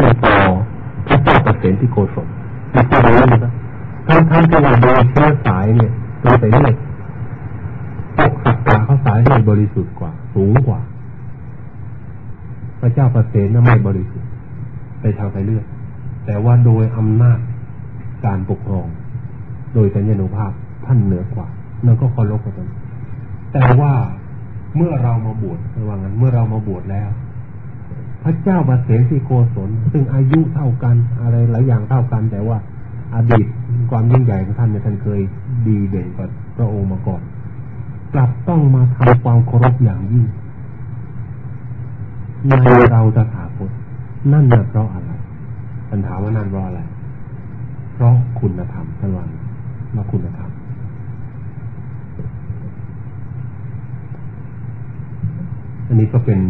ชื่อต่อพระเจ้าเปรตที่โกศลมีข้อรู้นะครับท่านท่านที่ว่าโดยเชื้อสายเนี่ยโดยสายเลือดพวกสักกะเขาสายเลือดบริสุทธิ์กว่า สูงกว่า พระเจ้าปรตนั้นไม่บริสุทธิ์ในทางสายเลือดแต่ว่าโดยอำนาจการปกครอง โดยสัญญานุภาพท่านเหนือกว่านั่นก็เคารพกันแต่ว่าเมื่อเรามาบวชระวังนั้นเมื่อเรามาบวชแล้ว ระเจ้าบาเสนที่โกศลซึ่งอายุเท่ากันอะไรหลายอย่างเท่ากัน แต่ว่าอดีตความยิ่งใหญ่ของท่านเนี่ยท่านเคยดีเด่นกว่าพระองค์มาก่อนกลับต้องมาทำความเคารพอย่างยิ่งในเราจะถาคตนั่นน่ะเพราะอะไรปัญหาว่านั่นเพราะอะไร เพราะคุณธรรมท่านว่าเราคุณธรรมอันนี้ก็เป็น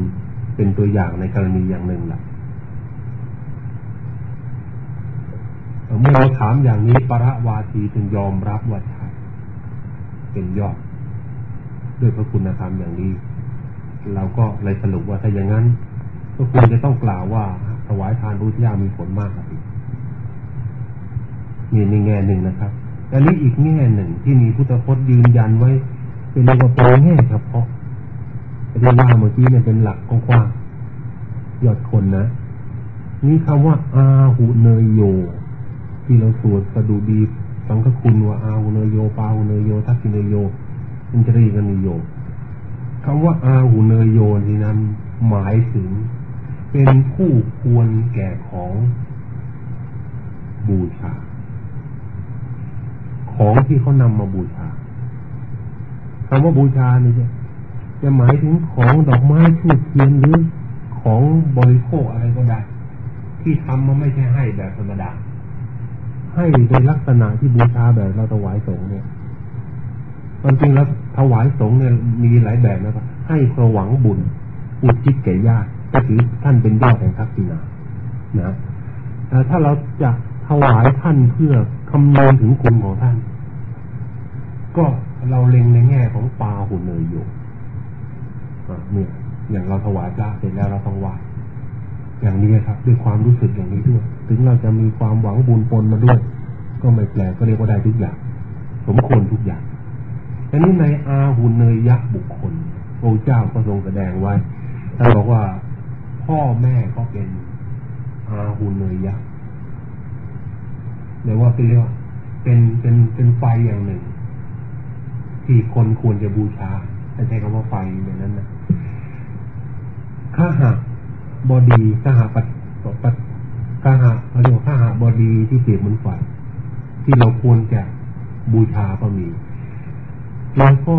เป็นตัวอย่างในกรณีอย่างหนึ่งแหละเมื่อเราถามอย่างนี้ปรวาทีถึงยอมรับว่าใช่เป็นยอด ด้วยพระคุณธรรมอย่างนี้ เราก็เลยสรุปว่าถ้าอย่างนั้น ก็ควรจะต้องกล่าวว่าถวายทานรู้ที่ยามีผลมากครับนี่ในแง่หนึ่งนะครับแต่นี้อีกแง่หนึ่งที่มีพุทธพจน์ยืนยันไว้ เป็นเรียกว่าเป็นแง่เฉพาะ เรียกว่าเมื่อกี้เนี่ยเป็นหลักกว้างยอดคนนะ นี่คำว่า อาหุเนยโย ที่เราสวดสดุดีสังฆคุณว่าอาหุเนยโยปาหุเนยโยทักษิเนยโยอินทรีกันโยคำว่าอาหุเนยโยนี่นั้นหมายถึง เป็นผู้ควรแก่ของบูชา ของที่เขานำมาบูชาคำว่าบูชานี่จะ จะหมายถึงของดอกไม้ทูบเทียนหรือของบริโภคอะไรก็ได้ ที่ทำมาไม่ใช่ให้แบบธรรมดา ให้ในลักษณะที่บูชาแบบเราถวายสงฆ์เนี่ยมันจริงแล้วถวายสงฆ์เนี่ยมีหลายแบบนะครับ ให้เพื่อหวังบุญ อุทิศแก่ญาติก็ถือท่านเป็นยอดแห่งทักษิณานะแต่ถ้าเราจะถวายท่านเพื่อคำนวณถึงคุณของท่าน ก็เราเล็งในแง่ของปาหุ่นเนยอยู่ เนี่ยอย่างเราถวายพระเสร็จแล้วเราต้องไหวอย่างนี้ครับ ด้วยความรู้สึกอย่างนี้ด้วย ถึงเราจะมีความหวังบุญปนมาด้วย ก็ไม่แปลกก็เรียกว่าได้ทุกอย่าง สมควรทุกอย่างอันนี้ในอาหุเนยยะบุคคลพระเจ้าก็ทรงแสดงไว้ท่านบอกว่าพ่อแม่ก็เป็นอาหุเนยยะเรียกว่าเป็นเรียกว่าเป็นเป็นเป็นไฟอย่างหนึ่ง ที่คนควรจะบูชาใช้คำว่าไฟอย่างนั้นนะ ข้าหาบอดีข้าหาปัดปัดข้าหาเราเรียกว่าข้าหาบอดีที่เปรียบเหมือนที่เราควรจะบูชาก็มีแล้วก็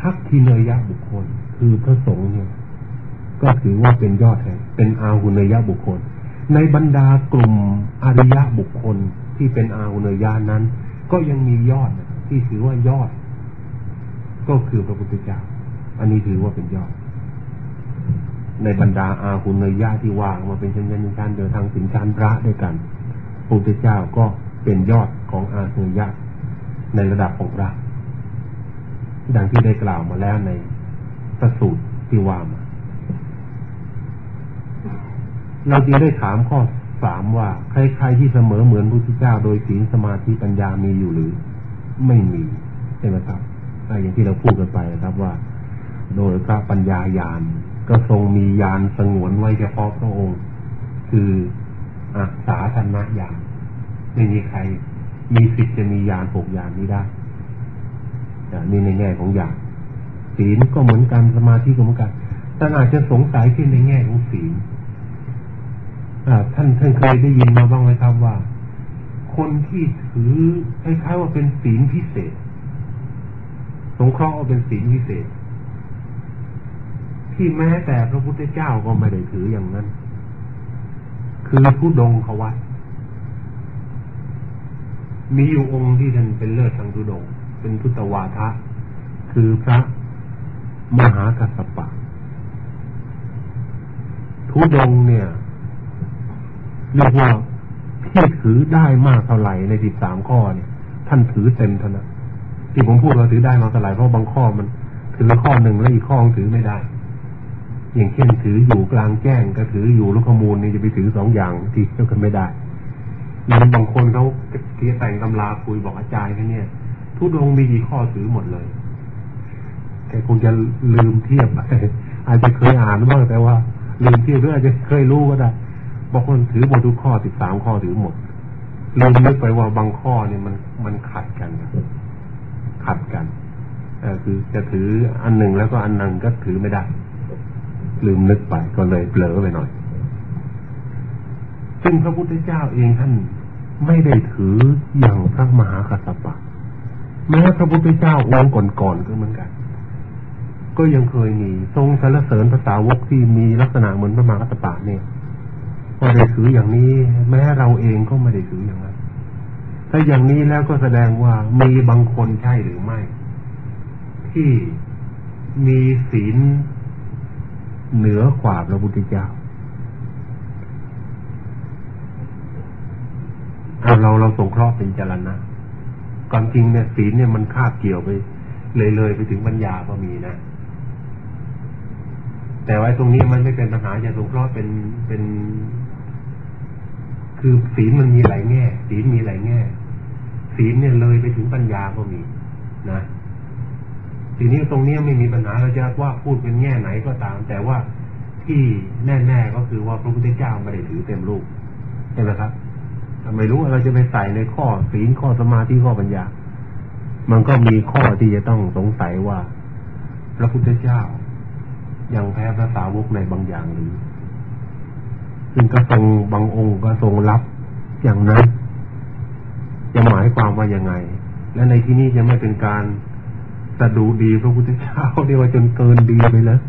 พักทีเนยยะบุคคล คือพระสงฆ์เนี่ยก็ถือว่าเป็นยอดแห่งเป็นอาหุเนยยะบุคคล ในบรรดากลุ่มอริยะบุคคลที่เป็นอาหุเนยยะนั้น ก็ยังมียอดที่ถือว่ายอด ก็คือพระพุทธเจ้า อันนี้ถือว่าเป็นยอด ในบรรดาอาหุเนยยะที่วางมาเป็นชั้นยันการเดินทางสินการพระด้วยกันพระพุทธเจ้าก็เป็นยอดของอาหุเนยยะในระดับของพระดังที่ได้กล่าวมาแล้วในพระสูตรที่ว่ามาเราจึงได้ถามข้อสามว่าใครๆที่เสมอเหมือนพระพุทธเจ้า โดยศีลสมาธิปัญญามีอยู่หรือ ไม่มีใช่ไหมครับอย่างที่เราพูดกันไปนะครับว่า โดยพระปัญญายาน ก็ทรงมียานสงวนไว้เฉพาะพระองค์ คืออาสาธนญาณไม่มีใคร มีสิทธิ์จะมียานหกยานนี้ได้นี่ในแง่ของอย่างศีลก็เหมือนกันสมาธิก็เหมือนกันท่านอาจจะสงสัยขึ้นในแง่ของศีลท่านท่านเคยได้ยินมาบ้างไหมครับว่า คนที่ถือคล้ายๆว่าเป็นศีลพิเศษ สงเคราะห์ว่าเป็นศีลพิเศษ ที่แม้แต่พระพุทธเจ้าก็ไม่ได้ถืออย่างนั้น คือผู้ดงขวัดมีอยู่องค์ที่ท่านเป็นเลิศทางทุดง เป็นพุทธวาทะ คือพระมหากัสสปะ ทุดงเนี่ยเรียกว่าที่ถือได้มากเท่าไหร่ในสิบสามข้อเนี่ย ท่านถือเต็มเท่านั้นที่ผมพูดว่าถือได้มากเท่าไหร่เพราะบางข้อมันถือข้อหนึ่งแล้วอีกข้อถือไม่ได้ อย่างเช่นถืออยู่กลางแจ้งก็ถืออยู่ลูกขมูลนี่จะไปถือสองอย่างที่เทียบกันไม่ได้แล้วบางคนเขาเทียแต่งตำราคุยบอกอาจารย์แค่นี้ทุดงมีกี่ข้อถือหมดเลยแกคงจะลืมเทียบอาจจะเคยอ่านบ้างแต่ว่า ลืมเทียบหรืออาจจะเคยรู้ก็ได้บางคนถือหมดทุกข้อสิบสามข้อถือหมดลืมนึกไปว่าบางข้อเนี่ยมันมันขัดกันขัดกันอคือจะถืออันหนึ่งแล้วก็อันหนึ่งก็ถือไม่ได้ ลืมนึกไปก็เลยเผลอไปหน่อยซึ่งพระพุทธเจ้าเองท่านไม่ได้ถืออย่างพระมหากัสสปะ แม้พระพุทธเจ้าองค์ก่อนๆก็เหมือนกัน ก็ยังเคยมีทรงสรรเสริญภาษาวกที่มีลักษณะเหมือนพระมหากัสสปะเนี่ยก็ได้ถืออย่างนี้ แม้เราเองก็ไม่ได้ถืออย่างนั้น ถ้าอย่างนี้แล้วก็แสดงว่ามีบางคนใช่หรือไม่ ที่มีศีล เหนือกว่าพระพุทธเจ้าเอาเราเราสงเคราะห์เป็นจรณะก่อนจริงเนี่ยศีลเนี่ยมันคาบเกี่ยวไป เลยเลยไปถึงปัญญาก็มีนะ แต่ว่าตรงนี้มันไม่เป็นปัญหาจะสงเคราะห์เป็นเป็น คือศีลมันมีหลายแง่ ศีลมีหลายแง่ ศีลเนี่ยเลยไปถึงปัญญาก็มี นะ ทีนี้ตรงนี้ไม่มีปัญหาเราจะว่าพูดเป็นแง่ไหนก็ตาม แต่ว่าที่แน่ๆก็คือว่าพระพุทธเจ้าไม่ได้ถือเต็มรูปใช่ไหมครับไม่รู้เราจะไปใส่ในข้อศีลข้อสมาธิข้อปัญญา มันก็มีข้อที่จะต้องสงสัยว่า พระพุทธเจ้ายังแพ้พระสาวกในบางอย่างหรือซึ่งก็ทรงบางองค์ก็ทรงรับอย่างนั้น จะหมายความว่ายังไง และในที่นี้จะไม่เป็นการ สะดูดีพระพุทธเจ้าเรียกว่าจนเกินดีไปแล้ว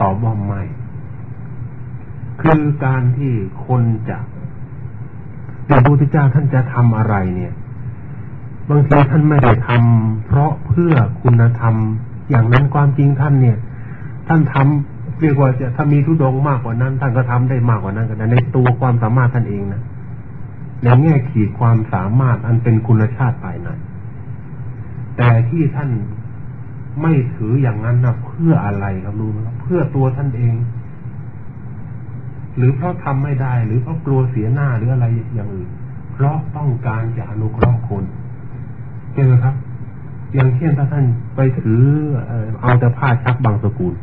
ตอบว่าไม่ คือการที่คนจะพระพุทธเจ้าท่านจะทำอะไรเนี่ย บางทีท่านไม่ได้ทำเพราะเพื่อคุณธรรม อย่างนั้นความจริงท่านเนี่ย ท่านทำเรียกว่าจะถ้ามีทุดงมากกว่านั้น ท่านก็ทำได้มากกว่านั้นก็ได้ในตัวความสามารถท่านเองนะ ในแง่ขีดความสามารถอันเป็นคุณชาติภายในแต่ที่ท่านไม่ถืออย่างนั้นนะเพื่ออะไรครับรู้ไหมครับเพื่อตัวท่านเอง หรือเพราะทำไม่ได้ หรือเพราะกลัวเสียหน้าหรืออะไรอย่างอื่นเพราะต้องการจะอนุเคราะห์คนใช่ไหมครับ อย่างเช่นถ้าท่านไปถือเอาแต่ผ้าชักบางสกุล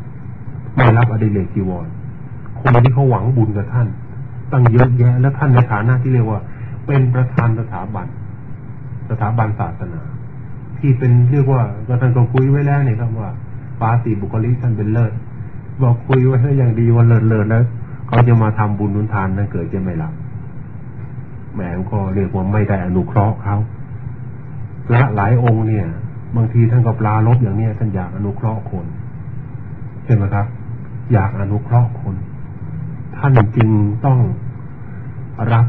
ไม่รับอดิเรกจีวรคนที่เขาหวังบุญกับท่านตั้งเยอะแยะ และท่านในฐานะที่เรียกว่า เป็นประธานสถาบัน สถาบันศาสนา ที่เป็นเรียกว่าก็ท่านก็คุยไว้แล้วเนี่ยครับว่าปาสีบุคลิกท่านเป็นเลิศบอกคุยไว้ให้อย่างดีว่าเลิศเลิศแล้วเขาจะมาทำบุญนุนทานนั่นเกิดจะไม่รับแหมก็เรียกว่าไม่ได้อนุเคราะห์เขาพระหลายองค์เนี่ย บางทีท่านก็ปลาลบอย่างเนี้ยท่านอยากอนุเคราะห์คนใช่ไหมครับ อยากอนุเคราะห์คน ท่านจริงต้องรับ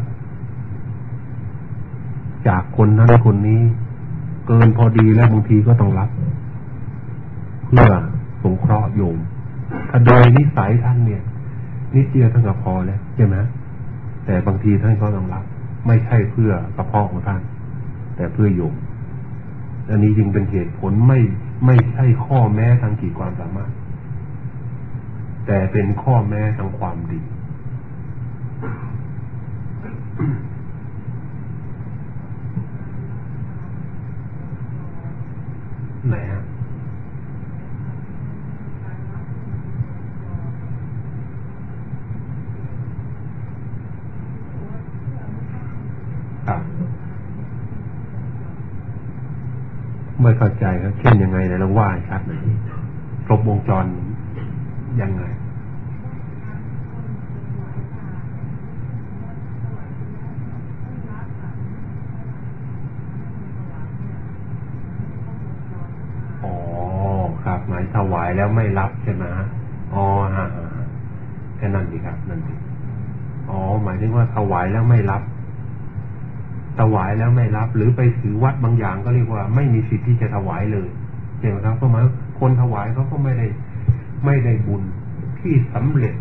จากคนนั้นคนนี้ เกินพอดีแล้วบางทีก็ต้องรับ เพื่อสงเคราะห์โยม ถ้าโดยนิสัยท่านเนี่ย นิดเดียวท่านก็พอแล้วใช่ไหมแต่บางทีท่านก็ต้องรับ ไม่ใช่เพื่อกระเพาะของท่าน แต่เพื่อโยม อันนี้จึงเป็นเหตุผลไม่ไม่ใช่ข้อแม้ทางขีดความสามารถ แต่เป็นข้อแม้ทางความดี ไหนฮะครับไม่เข้าใจครับ เช่นยังไงนะลองว่าชัดหน่อยครบวงจรยังไงถวายแล้วไม่รับใช่ไหมอ๋อฮะแค่นั้นดีครับนั่นดีอ๋อ หมายถึงว่าถวายแล้วไม่รับ ถวายแล้วไม่รับ หรือไปถือวัดบางอย่างก็เรียกว่า ไม่มีสิทธิ์ที่จะถวายเลยใช่ไหมครับเพราะมายคนถวายเขาก็ไม่ได้ ไม่ได้บุญที่สำเร็จ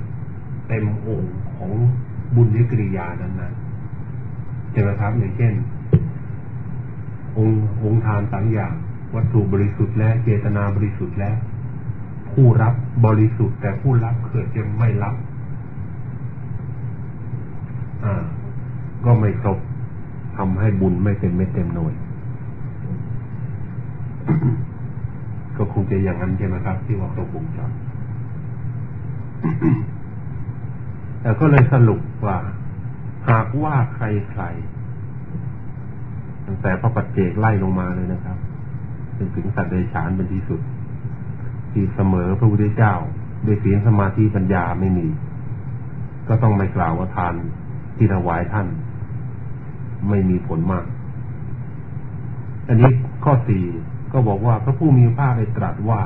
เต็มองค์ของบุญนิกริยานั้นนะใช่ไหมครับอย่างเช่น องค์องค์ทานต่างอย่าง วัตถุบริสุทธิ์แล้เจตนาบริสุทธิ์แล้ว ผู้รับบริสุทธิ์ แต่ผู้รับเกิดจะไม่รับ อ่า ก็ไม่ครบทำให้บุญไม่เต็มไม่เต็มหน่วย ก็คงจะอย่างนั้นใช่ไหมครับ ที่ว่าครบวงจรแต่ก็เลยสรุปว่า หากว่าใครใครตั้งแต่พระปัจเจกไล่ลงมาเลยนะครับจนถึงสัตว์เดชานเป็นที่สุด ที่เสมอพระพุทธเจ้าด้วยศีลสมาธิปัญญาไม่มี ก็ต้องไม่กล่าวว่าทานที่ถวายท่าน ไม่มีผลมาก อันนี้ข้อสี่ก็บอกว่าพระผู้มีพระภาคได้ตรัสว่า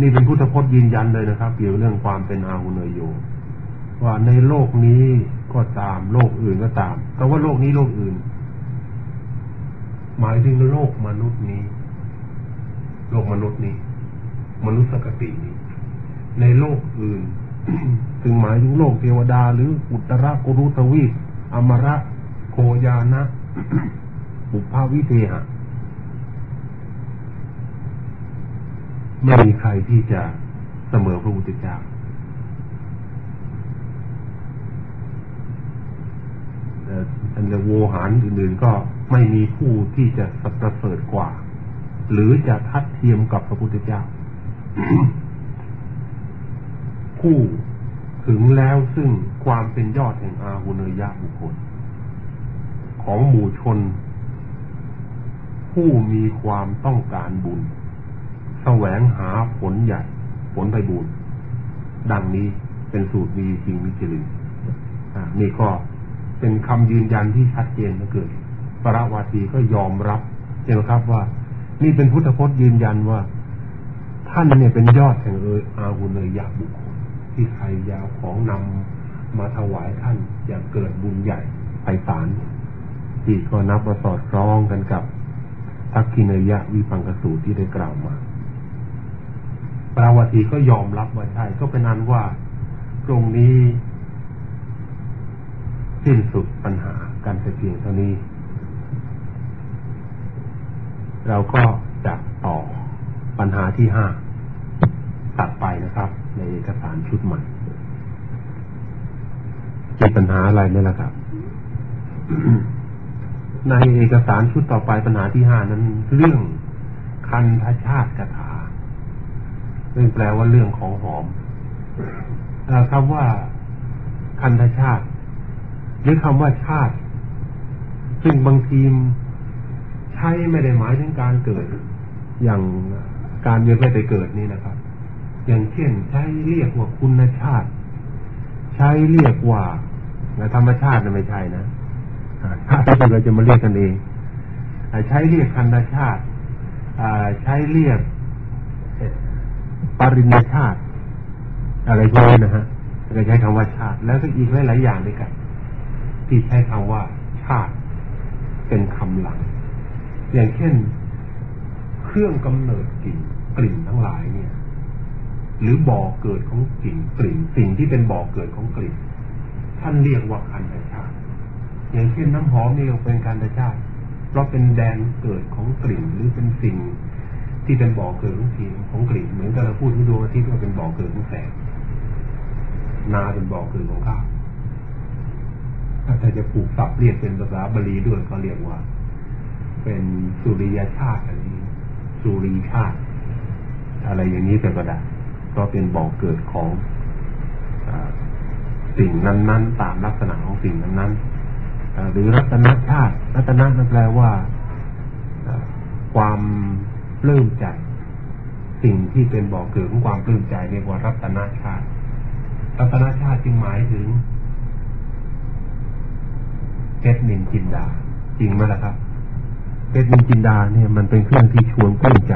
นี่เป็นพุทธพจน์ยืนยันเลยนะครับ เกี่ยวเรื่องความเป็นอาหุเนยโย ว่าในโลกนี้ก็ตามโลกอื่นก็ตามแต่ว่าโลกนี้โลกอื่น หมายถึงโลกมนุษย์นี้ โลกมนุษย์นี้ มนุษย์สกตินี้ ในโลกอื่นถึงหมายถึงโลกเทวดา หรืออุตรากุรุทวีอมระโคยานะบุพาวิเทหะไม่มีใครที่จะเสมอพระพุทธเจ้าอันโวหารอื่นๆก็ไม่มีผู้ที่จะสัประเสริฐกว่า หรือจะทัดเทียมกับพระพุทธเจ้าผู้ถึงแล้วซึ่งความเป็นยอดแห่งอาหุเนยะบุคคล ของหมู่ชน ผู้มีความต้องการบุญ แสวงหาผลใหญ่ ผลไปบุญ ดังนี้เป็นสูตรมีจริงมิจริงนี่ก็เป็นคำยืนยันที่ชัดเจนมาเกิดปราวาทีก็ยอมรับใช่ไหมครับว่า นี่เป็นพุทธพจน์ยืนยันว่า ท่านเนี่ยเป็นยอดแห่งเอออาวุเนยยาบุคคลที่ใครยาวของนำมาถวายท่านอย่ากเกิดบุญใหญ่ไปสารที่ก็นับมาสอดคล้องกันกับทักกินยะวิปังกสูตรที่ได้กล่าวมาปราวทีก็ยอมรับว่าใช่ก็เป็นนั้นว่าตรงนี้สิ้นสุดปัญหาการเพียงเท่านี้ เราก็จะต่อปัญหาที่ห้าตัดไปนะครับ ในเอกสารชุดใหม่มีปัญหาอะไรไหมล่ะครับ ในเอกสารชุดต่อไปปัญหาที่ห้านั้น เรื่องคันธชาติกถาซึ่งแปลว่าเรื่องของหอมคำว่าคันธชาติ หรือคำว่าชาติ ซึ่งบางทีม ใช้ไม่ได้หมายถึงการเกิด อย่างการเวียนไปเกิดนี่นะครับ อย่างเช่น ใช้เรียกว่าคุณชาติ ใช้เรียกว่าธรรมชาตินะไม่ใช่นะชาติที่เราจะมาเรียกกันเองใช้เรียกคันชาติใช้เรียกปริญชาติ อะไรพวกนี้นะฮะก็ใช้คำว่าชาติ แล้วก็อีกหลายๆอย่างด้วยกันที่ใช้คำว่าชาติ เป็นคำหลัง อย่างเช่น เครื่องกำเนิดกลิ่นกลิ่นทั้งหลายเนี่ย หรือบ่อเกิดของกลิ่นกลิ่น สิ่งที่เป็นบ่อเกิดของกลิ่น ท่านเรียกว่าคันธชาติอย่างเช่นน้ำหอมนี่เป็นคันธชาติเพราะเป็นแดนเกิดของกลิ่นหรือเป็นสิ่งที่เป็นบ่อเกิดของสิ่งของกลิ่นเหมือนกับเราพูดถึงดวงอาทิตย์ว่าเป็นบ่อเกิดของแสงนาเป็นบ่อเกิดของข้าวถ้าจะผูกศัพท์เรียกเป็นภาษาบาลีด้วยก็เรียกว่า เป็นสุริยชาติอันนี้สุริชาติ อะไรอย่างนี้แต่ก็ได้ก็เป็นบอกเกิดของอสิ่งนั้น ๆ ตามลักษณะของสิ่งนั้นๆหรือรัตนชาติ รัตนนั่นแปลว่าความปลื้มใจ สิ่งที่เป็นบอกเกิดของความปลื้มใจเรียกว่ารัตนชาติ รัตนชาติจึงหมายถึงเพชรนินจินดา จริงไหมล่ะครับ เพชรนินจินดาเนี่ยมันเป็นเครื่องที่ชวนกลุ้มใจ